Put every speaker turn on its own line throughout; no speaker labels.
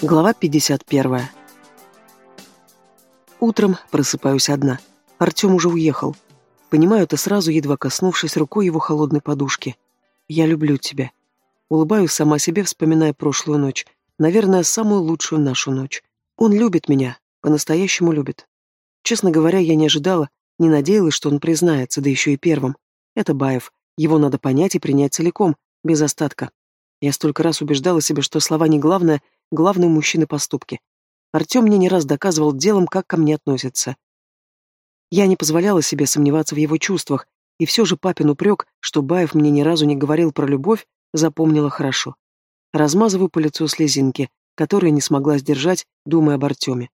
Глава 51. Утром просыпаюсь одна. Артем уже уехал. Понимаю это сразу, едва коснувшись рукой его холодной подушки. «Я люблю тебя». Улыбаюсь сама себе, вспоминая прошлую ночь. Наверное, самую лучшую нашу ночь. Он любит меня. По-настоящему любит. Честно говоря, я не ожидала, не надеялась, что он признается, да еще и первым. Это Баев. Его надо понять и принять целиком, без остатка. Я столько раз убеждала себя, что слова не главное — главные мужчины поступки. Артем мне не раз доказывал делом, как ко мне относится. Я не позволяла себе сомневаться в его чувствах, и все же папин упрек, что Баев мне ни разу не говорил про любовь, запомнила хорошо. Размазываю по лицу слезинки, которые не смогла сдержать, думая об Артеме.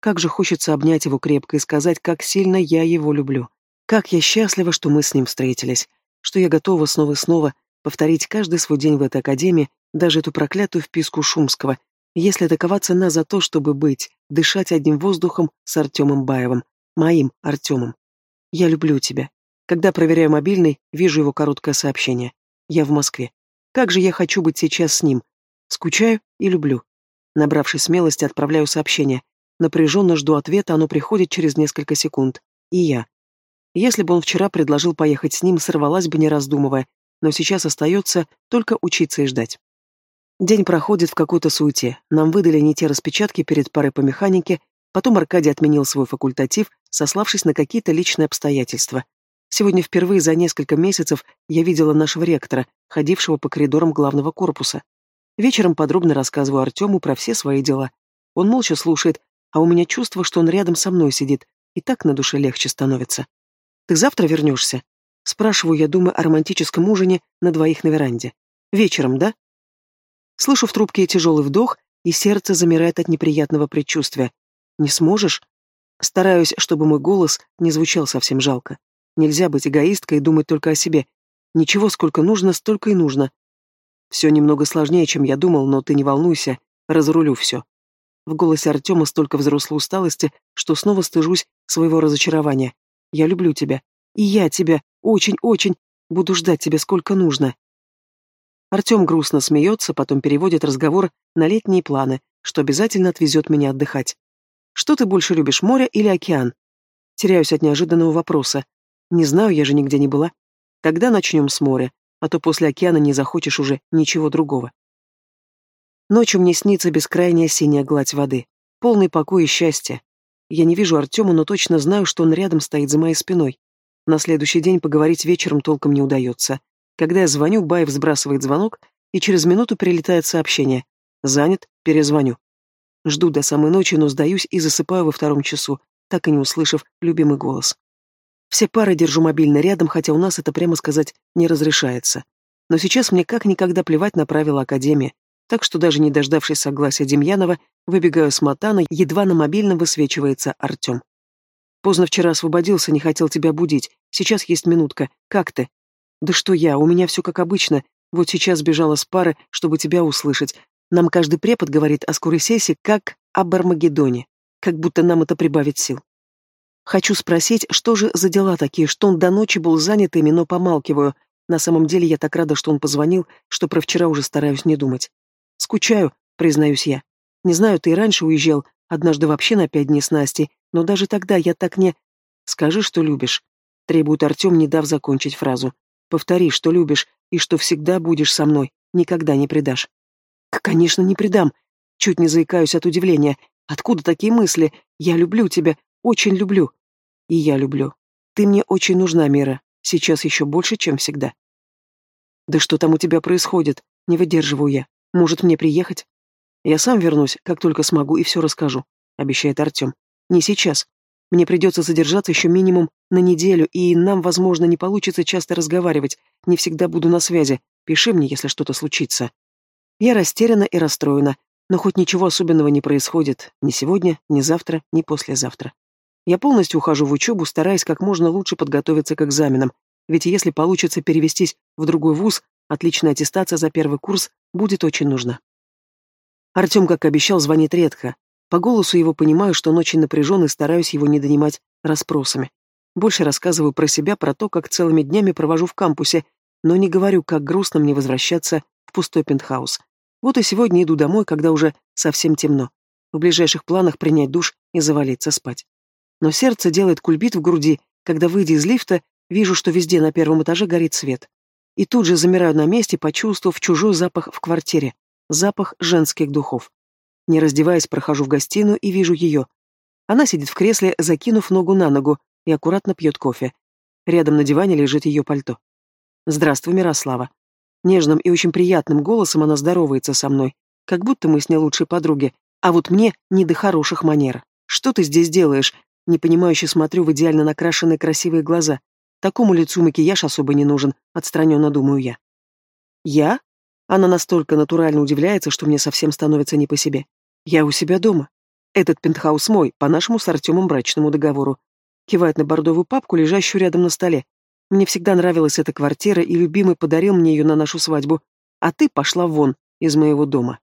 Как же хочется обнять его крепко и сказать, как сильно я его люблю. Как я счастлива, что мы с ним встретились, что я готова снова и снова повторить каждый свой день в этой академии, даже эту проклятую вписку Шумского, если такова цена за то, чтобы быть, дышать одним воздухом с Артемом Баевым, моим Артемом. Я люблю тебя. Когда проверяю мобильный, вижу его короткое сообщение. Я в Москве. Как же я хочу быть сейчас с ним. Скучаю и люблю. Набравшись смелости, отправляю сообщение. Напряженно жду ответа, оно приходит через несколько секунд. И я. Если бы он вчера предложил поехать с ним, сорвалась бы не раздумывая, но сейчас остается только учиться и ждать. День проходит в какой-то суете. Нам выдали не те распечатки перед парой по механике, потом Аркадий отменил свой факультатив, сославшись на какие-то личные обстоятельства. Сегодня впервые за несколько месяцев я видела нашего ректора, ходившего по коридорам главного корпуса. Вечером подробно рассказываю Артему про все свои дела. Он молча слушает, а у меня чувство, что он рядом со мной сидит, и так на душе легче становится. «Ты завтра вернешься?» Спрашиваю я, думаю о романтическом ужине на двоих на веранде. «Вечером, да?» Слышу в трубке тяжелый вдох, и сердце замирает от неприятного предчувствия. «Не сможешь?» Стараюсь, чтобы мой голос не звучал совсем жалко. Нельзя быть эгоисткой и думать только о себе. Ничего, сколько нужно, столько и нужно. Все немного сложнее, чем я думал, но ты не волнуйся, разрулю все. В голосе Артема столько взрослой усталости, что снова стыжусь своего разочарования. Я люблю тебя. И я тебя. Очень-очень. Буду ждать тебя сколько нужно. Артем грустно смеется, потом переводит разговор на летние планы, что обязательно отвезет меня отдыхать. Что ты больше любишь, море или океан? Теряюсь от неожиданного вопроса. Не знаю, я же нигде не была. Когда начнем с моря, а то после океана не захочешь уже ничего другого. Ночью мне снится бескрайняя синяя гладь воды, полный покой и счастье. Я не вижу Артема, но точно знаю, что он рядом стоит за моей спиной. На следующий день поговорить вечером толком не удается. Когда я звоню, Баев сбрасывает звонок, и через минуту прилетает сообщение. «Занят, перезвоню». Жду до самой ночи, но сдаюсь и засыпаю во втором часу, так и не услышав любимый голос. Все пары держу мобильно рядом, хотя у нас это, прямо сказать, не разрешается. Но сейчас мне как никогда плевать на правила Академии, так что даже не дождавшись согласия Демьянова, выбегаю с Матана, едва на мобильном высвечивается Артем. «Поздно вчера освободился, не хотел тебя будить. Сейчас есть минутка. Как ты?» Да что я, у меня все как обычно. Вот сейчас бежала с пары, чтобы тебя услышать. Нам каждый препод говорит о скорой сессии, как об Армагеддоне. Как будто нам это прибавит сил. Хочу спросить, что же за дела такие, что он до ночи был занят ими, но помалкиваю. На самом деле я так рада, что он позвонил, что про вчера уже стараюсь не думать. Скучаю, признаюсь я. Не знаю, ты и раньше уезжал, однажды вообще на пять дней с Настей, но даже тогда я так не... Скажи, что любишь. Требует Артем, не дав закончить фразу. Повтори, что любишь и что всегда будешь со мной, никогда не предашь. Конечно, не предам. Чуть не заикаюсь от удивления. Откуда такие мысли? Я люблю тебя, очень люблю. И я люблю. Ты мне очень нужна, Мира. Сейчас еще больше, чем всегда. Да что там у тебя происходит? Не выдерживаю я. Может, мне приехать? Я сам вернусь, как только смогу, и все расскажу, обещает Артем. Не сейчас. Мне придется задержаться еще минимум на неделю, и нам, возможно, не получится часто разговаривать. Не всегда буду на связи. Пиши мне, если что-то случится. Я растеряна и расстроена, но хоть ничего особенного не происходит. Ни сегодня, ни завтра, ни послезавтра. Я полностью ухожу в учебу, стараясь как можно лучше подготовиться к экзаменам. Ведь если получится перевестись в другой вуз, отличная аттестация за первый курс будет очень нужна. Артем, как обещал, звонит редко, по голосу его понимаю, что он очень напряжен и стараюсь его не донимать расспросами. Больше рассказываю про себя, про то, как целыми днями провожу в кампусе, но не говорю, как грустно мне возвращаться в пустой пентхаус. Вот и сегодня иду домой, когда уже совсем темно. В ближайших планах принять душ и завалиться спать. Но сердце делает кульбит в груди, когда, выйдя из лифта, вижу, что везде на первом этаже горит свет. И тут же замираю на месте, почувствовав чужой запах в квартире. Запах женских духов. Не раздеваясь, прохожу в гостиную и вижу ее. Она сидит в кресле, закинув ногу на ногу, и аккуратно пьет кофе. Рядом на диване лежит ее пальто. «Здравствуй, Мирослава». Нежным и очень приятным голосом она здоровается со мной, как будто мы с ней лучшие подруги, а вот мне не до хороших манер. «Что ты здесь делаешь?» Непонимающе смотрю в идеально накрашенные красивые глаза. Такому лицу макияж особо не нужен, отстраненно думаю я. «Я?» Она настолько натурально удивляется, что мне совсем становится не по себе. «Я у себя дома. Этот пентхаус мой, по нашему с Артемом брачному договору. Кивает на бордовую папку, лежащую рядом на столе. Мне всегда нравилась эта квартира, и любимый подарил мне ее на нашу свадьбу. А ты пошла вон из моего дома.